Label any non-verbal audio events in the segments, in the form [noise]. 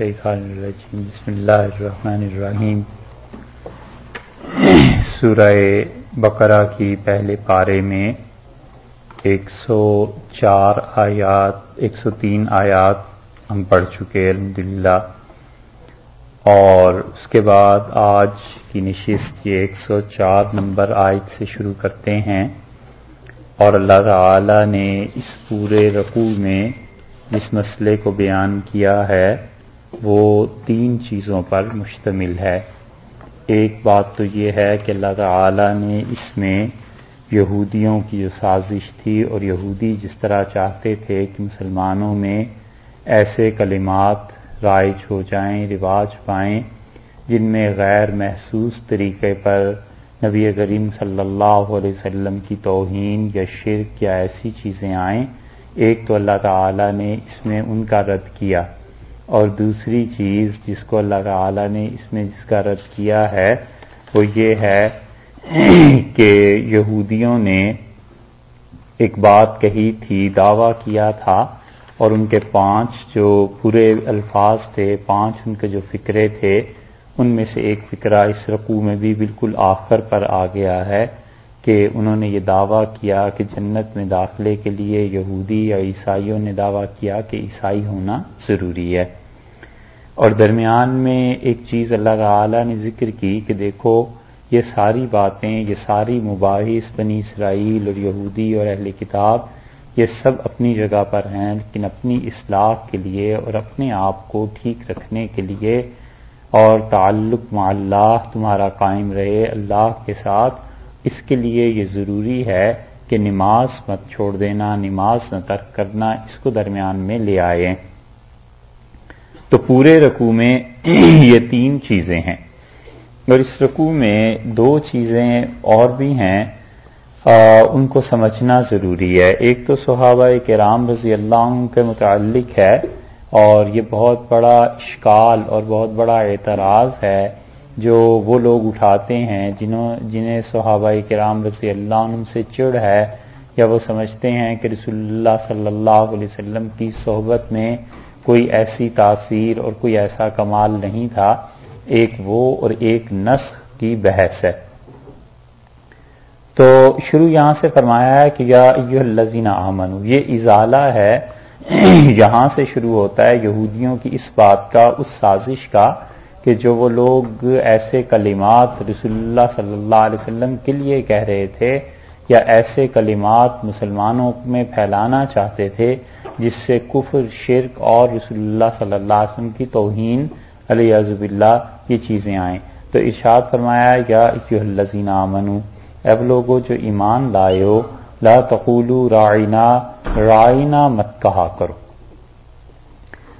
الشیطان الرجیم۔ بسم اللہ الرحمن الرحیم۔ سورہ بقرہ کی پہلے پارے میں ایک سو چار آیات، ایک سو تین آیات ہم پڑھ چکے الحمدللہ۔ اور اس کے بعد آج کی نشست یہ ایک سو چار نمبر آیت سے شروع کرتے ہیں۔ اور اللہ تعالی نے اس پورے رقو میں جس مسئلے کو بیان کیا ہے وہ تین چیزوں پر مشتمل ہے۔ ایک بات تو یہ ہے کہ اللہ تعالی نے اس میں یہودیوں کی جو سازش تھی اور یہودی جس طرح چاہتے تھے کہ مسلمانوں میں ایسے کلمات رائج ہو جائیں، رواج پائیں، جن میں غیر محسوس طریقے پر نبی کریم صلی اللہ علیہ وسلم کی توہین یا شرک یا ایسی چیزیں آئیں۔ ایک تو اللہ تعالی نے اس میں ان کا رد کیا۔ اور دوسری چیز جس کو اللہ تعالی نے اس میں جس کا رد کیا ہے، وہ یہ ہے [clears throat] کہ یہودیوں نے ایک بات کہی تھی، دعویٰ کیا تھا اور ان کے پانچ جو پورے الفاظ تھے، پانچ ان کے جو فکرے تھے، ان میں سے ایک فکرہ اس رقو میں بھی بالکل آخر پر آ گیا ہے کہ انہوں نے یہ دعویٰ کیا کہ جنت میں داخلے کے لیے یہودی یا عیسائیوں نے دعویٰ کیا کہ عیسائی ہونا ضروری ہے۔ اور درمیان میں ایک چیز اللہ تعالی نے ذکر کی کہ دیکھو، یہ ساری باتیں، یہ ساری مباحث بنی اسرائیل اور یہودی اور اہل کتاب، یہ سب اپنی جگہ پر ہیں، لیکن اپنی اصلاح کے لیے اور اپنے آپ کو ٹھیک رکھنے کے لیے اور تعلق مع اللہ تمہارا قائم رہے، اللہ کے ساتھ۔ اس کے لیے یہ ضروری ہے کہ نماز مت چھوڑ دینا، نماز نہ ترک کرنا، اس کو درمیان میں لے آئے۔ تو پورے رقو میں [clears throat] یہ تین چیزیں ہیں۔ اور اس رقو میں دو چیزیں اور بھی ہیں ان کو سمجھنا ضروری ہے۔ ایک تو صحابہ کرام رضی اللہ عنہ کے متعلق ہے، اور یہ بہت بڑا اشکال اور بہت بڑا اعتراض ہے جو وہ لوگ اٹھاتے ہیں، جنہوں، جنہیں صحابہ کرام رضی اللہ عنہ سے چڑ ہے، یا وہ سمجھتے ہیں کہ رسول اللہ صلی اللہ علیہ وسلم کی صحبت میں کوئی ایسی تاثیر اور کوئی ایسا کمال نہیں تھا، ایک وہ اور ایک نسخ کی بحث ہے۔ تو شروع یہاں سے فرمایا ہے کہ یا الزین آمن یہ ازالہ ہے، یہاں سے شروع ہوتا ہے یہودیوں کی اس بات کا، اس سازش کا کہ جو وہ لوگ ایسے کلمات رسول اللہ صلی اللہ علیہ وسلم کے لیے کہہ رہے تھے یا ایسے کلمات مسلمانوں میں پھیلانا چاہتے تھے جس سے کفر، شرک اور رسول اللہ صلی اللہ علیہ وسلم کی توہین علیہ عزب اللہ یہ چیزیں آئیں۔ تو ارشاد فرمایا، یا الزین امن اب لوگوں جو ایمان لائے لا تقولو رائنا رائنا مت کہا کرو۔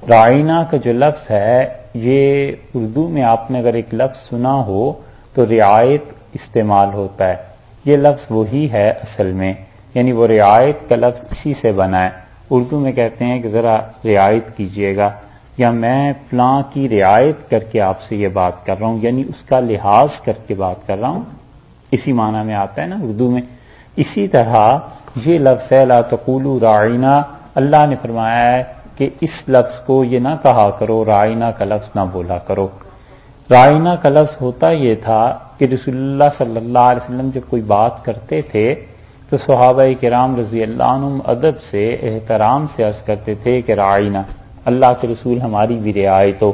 رائنا کا جو لفظ ہے، یہ اردو میں آپ نے اگر ایک لفظ سنا ہو، تو رعایت استعمال ہوتا ہے۔ یہ لفظ وہی ہے اصل میں یعنی وہ رعایت کا لفظ اسی سے بنا ہے۔ اردو میں کہتے ہیں کہ ذرا رعایت کیجیے گا، یا میں فلاں کی رعایت کر کے آپ سے یہ بات کر رہا ہوں یعنی اس کا لحاظ کر کے بات کر رہا ہوں۔ اسی معنی میں آتا ہے نا اردو میں۔ اسی طرح یہ لفظ ہے، لا تقولو رائنا اللہ نے فرمایا ہے کہ اس لفظ کو یہ نہ کہا کرو رائنا کا لفظ نہ بولا کرو۔ رائنا کا لفظ ہوتا یہ تھا کہ رسول اللہ صلی اللہ علیہ وسلم جب کوئی بات کرتے تھے تو صحابہ کرام رضی اللہ عنہ ادب سے، احترام سے عرض کرتے تھے کہ رائنا اللہ کے رسول ہماری بھی رعایت ہو،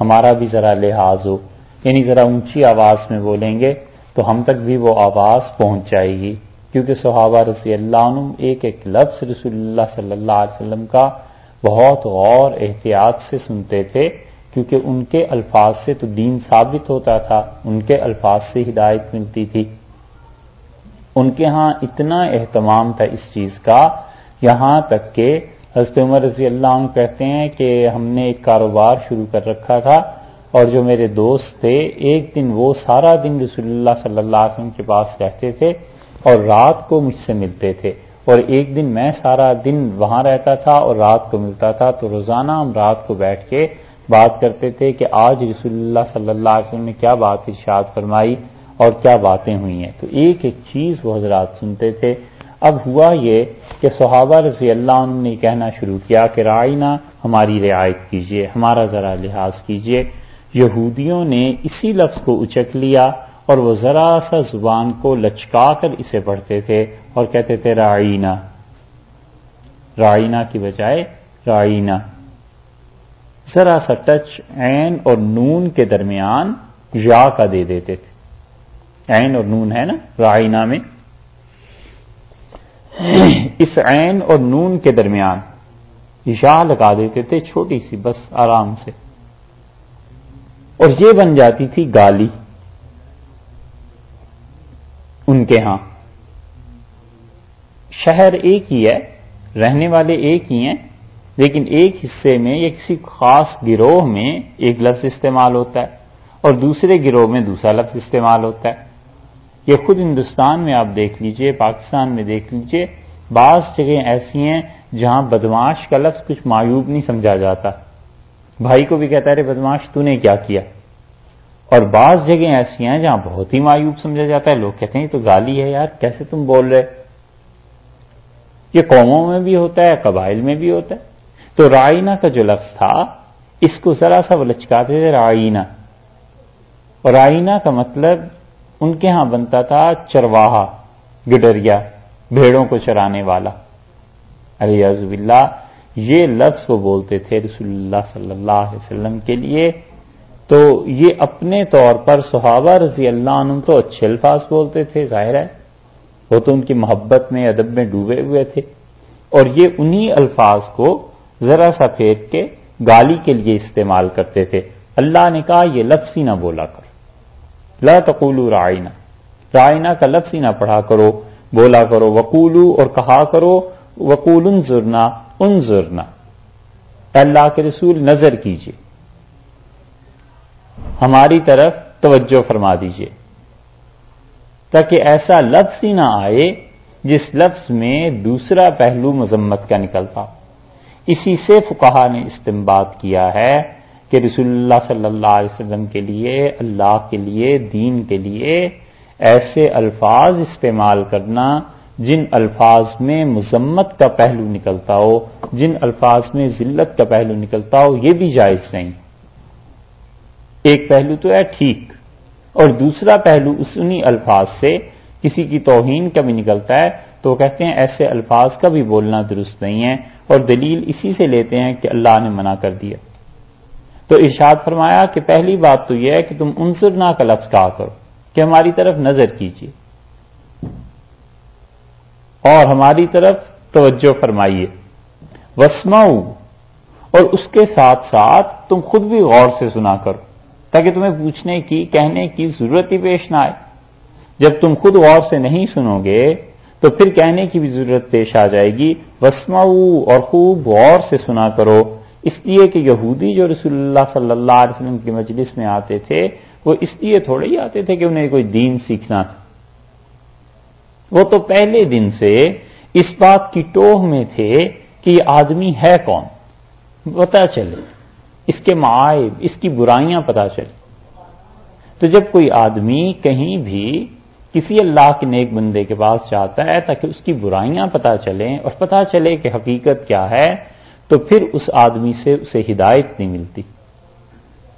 ہمارا بھی ذرا لحاظ ہو یعنی ذرا اونچی آواز میں بولیں گے تو ہم تک بھی وہ آواز پہنچ جائے گی۔ کیونکہ صحابہ رضی اللہ عنہ ایک ایک لفظ رسول اللہ صلی اللہ علیہ وسلم کا بہت غور، احتیاط سے سنتے تھے۔ کیونکہ ان کے الفاظ سے تو دین ثابت ہوتا تھا، ان کے الفاظ سے ہدایت ملتی تھی۔ ان کے ہاں اتنا اہتمام تھا اس چیز کا، یہاں تک کہ حضرت عمر رضی اللہ عنہ کہتے ہیں کہ ہم نے ایک کاروبار شروع کر رکھا تھا اور جو میرے دوست تھے، ایک دن وہ سارا دن رسول اللہ صلی اللہ علیہ وسلم کے پاس رہتے تھے اور رات کو مجھ سے ملتے تھے۔ اور ایک دن میں سارا دن وہاں رہتا تھا اور رات کو ملتا تھا، تو روزانہ ہم رات کو بیٹھ کے بات کرتے تھے کہ آج رسول اللہ صلی اللہ علیہ وسلم نے کیا بات ارشاد فرمائی اور کیا باتیں ہوئی ہیں۔ تو ایک ایک چیز وہ حضرات سنتے تھے۔ اب ہوا یہ کہ صحابہ رضی اللہ عنہ نے کہنا شروع کیا کہ رائنا ہماری رعایت کیجیے، ہمارا ذرا لحاظ کیجیے۔ یہودیوں نے اسی لفظ کو اچک لیا اور وہ ذرا سا زبان کو لچکا کر اسے پڑھتے تھے اور کہتے تھے رائنا۔ رائنا کی بجائے رائنا۔ ذرا سا ٹچ عین اور نون کے درمیان یا کا دے دیتے تھے۔ عین اور نون ہے نا، رائنا میں۔ اس عین اور نون کے درمیان یا لگا دیتے تھے چھوٹی سی، بس آرام سے۔ اور یہ بن جاتی تھی گالی۔ ان کے ہاں۔ شہر ایک ہی ہے، رہنے والے ایک ہی ہیں۔ لیکن ایک حصے میں یا کسی خاص گروہ میں ایک لفظ استعمال ہوتا ہے اور دوسرے گروہ میں دوسرا لفظ استعمال ہوتا ہے۔ یہ خود ہندوستان میں آپ دیکھ لیجیے، پاکستان میں دیکھ لیجیے، بعض جگہیں ایسی ہیں جہاں بدماش کا لفظ کچھ معیوب نہیں سمجھا جاتا۔ بھائی کو بھی کہتا ہے بدماش تو نے کیا کیا؟ اور بعض جگہیں ایسی ہیں جہاں بہت ہی معیوب سمجھا جاتا ہے۔ لوگ کہتے ہیں تو گالی ہے یار، کیسے تم بول رہے یہ قوموں میں بھی ہوتا ہے، قبائل میں بھی ہوتا ہے۔ تو رائنا کا جو لفظ تھا، اس کو ذرا سا وہ لچکاتے تھے رائنا اور رائنا کا مطلب ان کے ہاں بنتا تھا چرواہا، گڈریا، بھیڑوں کو چرانے والا۔ ارے عزب اللہ یہ لفظ وہ بولتے تھے رسول اللہ صلی اللہ علیہ وسلم کے لیے۔ تو یہ اپنے طور پر صحابہ رضی اللہ عنہ تو اچھے الفاظ بولتے تھے، ظاہر ہے۔ وہ تو ان کی محبت میں، ادب میں ڈوبے ہوئے تھے۔ اور یہ انہی الفاظ کو ذرا سا پھیر کے گالی کے لیے استعمال کرتے تھے۔ اللہ نے کہا، یہ لفظ ہی نہ بولا کرو لا تقولو رائنا رائنا کا لفظ ہی نہ پڑھا کرو۔ بولا کرو وقولو اور کہا کرو، وقول انظرنا انظرنا۔ اللہ کے رسول، نظر کیجیے ہماری طرف توجہ فرما دیجیے تاکہ ایسا لفظ ہی نہ آئے جس لفظ میں دوسرا پہلو مذمت کا نکلتا اسی سے فکہ نے استمباد کیا ہے کہ رسول اللہ صلی اللہ علیہ وسلم کے لیے، اللہ کے لیے، دین کے لیے ایسے الفاظ استعمال کرنا جن الفاظ میں مذمت کا پہلو نکلتا ہو، جن الفاظ میں ذلت کا پہلو نکلتا ہو، یہ بھی جائز نہیں۔ ایک پہلو تو ہے ٹھیک اور دوسرا پہلو اس انہی الفاظ سے، کسی کی توہین کا بھی نکلتا ہے۔ تو کہتے ہیں ایسے الفاظ کا بھی بولنا درست نہیں ہے اور دلیل اسی سے لیتے ہیں کہ اللہ نے منع کر دیا۔ تو ارشاد فرمایا کہ پہلی بات تو یہ ہے کہ تم انصر نہ کا لفظ کہا کرو، کہ ہماری طرف نظر کیجیے۔ اور ہماری طرف توجہ فرمائیے۔ وسماؤ اور اس کے ساتھ ساتھ تم خود بھی غور سے سنا کرو، تاکہ تمہیں پوچھنے کی، کہنے کی ضرورت ہی پیش نہ آئے۔ جب تم خود غور سے نہیں سنو گے تو پھر کہنے کی بھی ضرورت پیش آ جائے گی وسماؤ اور خوب غور سے سنا کرو۔ اس لیے کہ یہودی جو رسول اللہ صلی اللہ علیہ وسلم کی مجلس میں آتے تھے، وہ اس لیے تھوڑے ہی آتے تھے کہ انہیں کوئی دین سیکھنا تھا۔ وہ تو پہلے دن سے اس بات کی ٹوہ میں تھے کہ یہ آدمی ہے کون۔ پتا چلے، اس کے معائب، اس کی برائیاں پتا چلے۔ تو جب کوئی آدمی کہیں بھی کسی اللہ کے نیک بندے کے پاس جاتا ہے تاکہ اس کی برائیاں پتا چلیں اور پتا چلے کہ حقیقت کیا ہے، تو پھر اس آدمی سے اسے ہدایت نہیں ملتی۔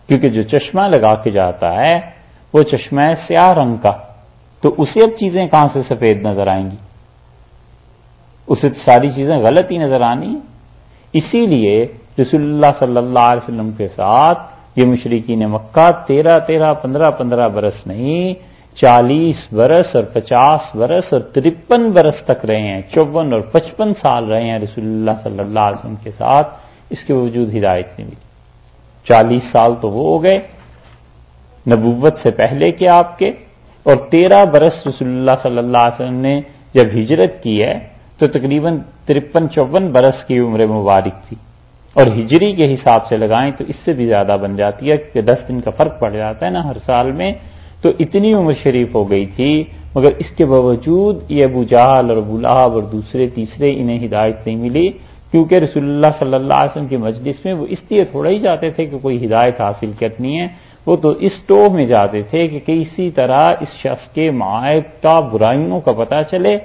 کیونکہ جو چشمہ لگا کے جاتا ہے، وہ چشمہ ہے سیاہ رنگ کا، تو اسے اب چیزیں کہاں سے سفید نظر آئیں گی؟ اسے تو ساری چیزیں غلط ہی نظر آنی۔ اسی لیے رسول اللہ صلی اللہ علیہ وسلم کے ساتھ یہ مشرقین مکہ تیرہ تیرہ پندرہ پندرہ برس نہیں چالیس برس اور پچاس برس اور ترپن برس تک رہے ہیں چون اور پچپن سال رہے ہیں رسول اللہ صلی اللہ علیہ وسلم کے ساتھ، اس کے باوجود ہدایت نہیں ملی۔ چالیس سال تو وہ ہو گئے، نبوت سے پہلے کے آپ کے، اور تیرہ برس رسول اللہ صلی اللہ علیہ وسلم نے جب ہجرت کی ہے، تو تقریباً ترپن چون برس کی عمر مبارک تھی۔ اور ہجری کے حساب سے لگائیں تو اس سے بھی زیادہ بن جاتی ہے کہ دس دن کا فرق پڑ جاتا ہے نا ہر سال میں۔ تو اتنی عمر شریف ہو گئی تھی، مگر اس کے باوجود یہ ابو جہل اور ابو لہب اور دوسرے تیسرے انہیں ہدایت نہیں ملی، کیونکہ رسول اللہ صلی اللہ علیہ وسلم کی مجلس میں وہ اس لیے تھوڑا ہی جاتے تھے کہ کوئی ہدایت حاصل کرنی ہے، وہ تو اس ٹو میں جاتے تھے کہ کسی طرح اس شخص کے معائب کا برائیوں کا پتہ چلے،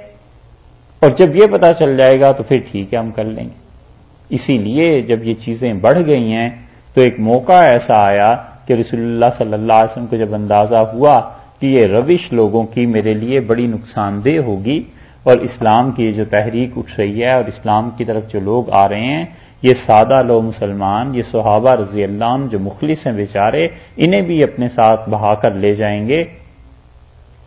اور جب یہ پتا چل جائے گا تو پھر ٹھیک ہے، ہم کر لیں گے۔ اسی لیے جب یہ چیزیں بڑھ گئی ہیں تو ایک موقع ایسا آیا کہ رسول اللہ صلی اللہ علیہ وسلم کو جب اندازہ ہوا کہ یہ روش لوگوں کی میرے لیے بڑی نقصان دہ ہوگی اور اسلام کی جو تحریک اٹھ رہی ہے اور اسلام کی طرف جو لوگ آ رہے ہیں، یہ سادہ لو مسلمان، یہ صحابہ رضی اللہ عنہ جو مخلص ہیں بیچارے، انہیں بھی اپنے ساتھ بہا کر لے جائیں گے۔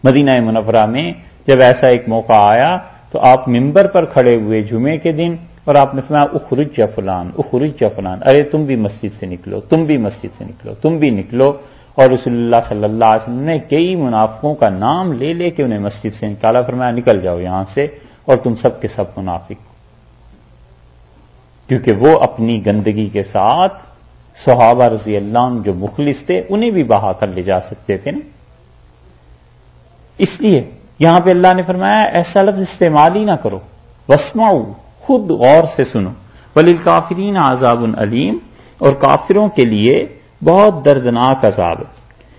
مدینہ منورہ میں جب ایسا ایک موقع آیا تو آپ ممبر پر کھڑے ہوئے جمعے کے دن اور آپ نے فرمایا اخرج یا فلان اخرج یا فلان. ارے، تم بھی مسجد سے نکلو، تم بھی مسجد سے نکلو، تم بھی نکلو۔ اور رسول اللہ صلی اللہ علیہ وسلم نے کئی منافقوں کا نام لے لے کے انہیں مسجد سے نکالا۔ فرمایا، نکل جاؤ یہاں سے اور تم سب کے سب منافق کیونکہ وہ اپنی گندگی کے ساتھ صحابہ رضی اللہ عنہ جو مخلص تھے، انہیں بھی بہا کر لے جا سکتے تھے نا۔ اس لیے یہاں پہ اللہ نے فرمایا، ایسا لفظ استعمال ہی نہ کرو۔ وسماؤ خود غور سے سنو۔ ولیل کافرین عذاب العلیم اور کافروں کے لیے بہت دردناک عذاب ہے۔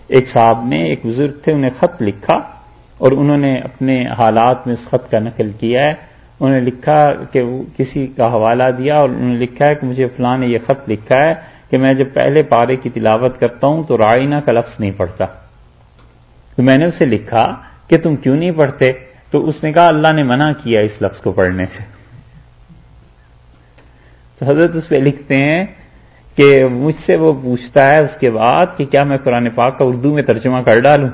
ایک صاحب نے ایک بزرگ تھے، انہیں خط لکھا اور انہوں نے اپنے حالات میں اس خط کا نقل کیا ہے۔ انہوں نے لکھا کہ وہ کسی کا حوالہ دیا اور انہوں نے لکھا ہے کہ مجھے فلاں نے یہ خط لکھا ہے کہ میں جب پہلے پارے کی تلاوت کرتا ہوں تو رائنا کا لفظ نہیں پڑھتا۔ تو میں نے اسے لکھا کہ تم کیوں نہیں پڑھتے؟ تو اس نے کہا، اللہ نے منع کیا اس لفظ کو پڑھنے سے۔ تو حضرت اس پہ لکھتے ہیں کہ مجھ سے وہ پوچھتا ہے اس کے بعد کہ کیا میں قرآن پاک کا اردو میں ترجمہ کر ڈالوں؟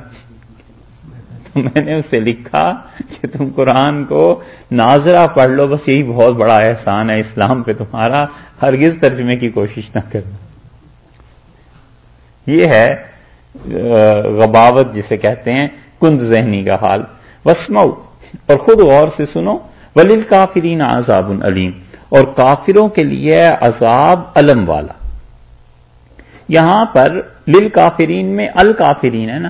تو میں نے اسے لکھا کہ تم قرآن کو ناظرہ پڑھ لو، بس یہی بہت بڑا احسان ہے اسلام پہ تمہارا ہرگز ترجمے کی کوشش نہ کرنا۔ یہ ہے غباوت جسے کہتے ہیں، کند ذہنی کا حال۔ وسمو اور خود غور سے سنو۔ ولیل کافرین عذاب علیم۔ اور کافروں کے لیے عذاب علم والا۔ یہاں پر لل کافرین میں الکافرین ہے نا،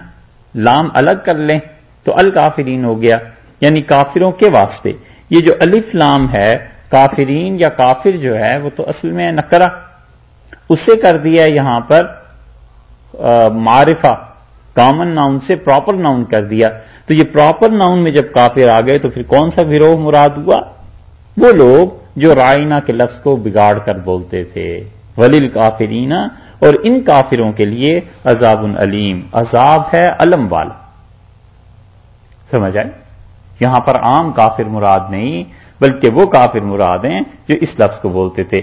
لام الگ کر لیں تو الکافرین ہو گیا۔ یعنی کافروں کے واسطے۔ یہ جو الف لام ہے، کافرین یا کافر جو ہے، وہ تو اصل میں نکرا اسے کر دیا یہاں پر معرفہ۔ کامن ناؤن سے پراپر ناؤن کر دیا۔ تو یہ پراپر ناؤن میں جب کافر آ گئے تو پھر کون سا گروہ مراد ہوا؟ وہ لوگ جو رائنا کے لفظ کو بگاڑ کر بولتے تھے۔ ولیل کافرینا اور ان کافروں کے لیے عذاب العلیم۔ عذاب ہے علم والا۔ سمجھ آئے؟ یہاں پر عام کافر مراد نہیں، بلکہ وہ کافر مراد ہیں جو اس لفظ کو بولتے تھے۔